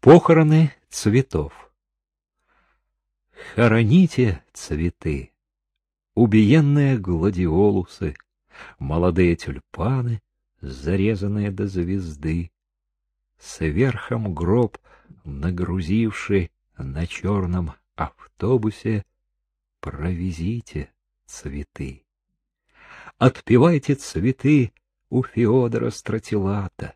Похороны цветов. Хороните цветы, убиенные гладиолусы, молодые тюльпаны, зарезанные до звезды, сверхом гроб нагрузивший на черном автобусе, провезите цветы. Отпевайте цветы у Феодора Стратилата,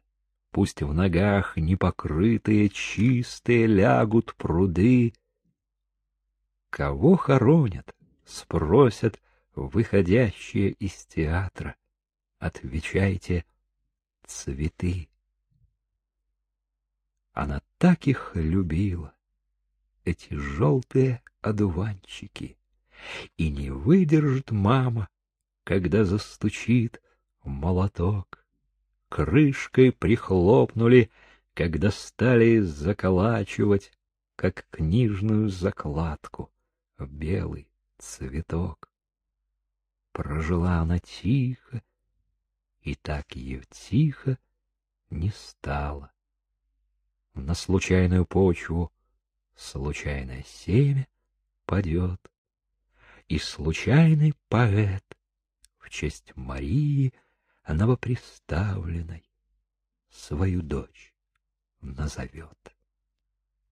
Пусть в ногах непокрытые чистые лягут пруды. Кого хоронят? Спросят выходящие из театра. Отвечайте — цветы. Она так их любила, эти желтые одуванчики, и не выдержит мама, когда застучит молоток. Крышкой прихлопнули, когда стали заколачивать, как книжную закладку, в белый цветок. Прожила она тихо, и так ее тихо не стало. На случайную почву случайное семя падет, и случайный поэт в честь Марии новоприставленной свою дочь назовет.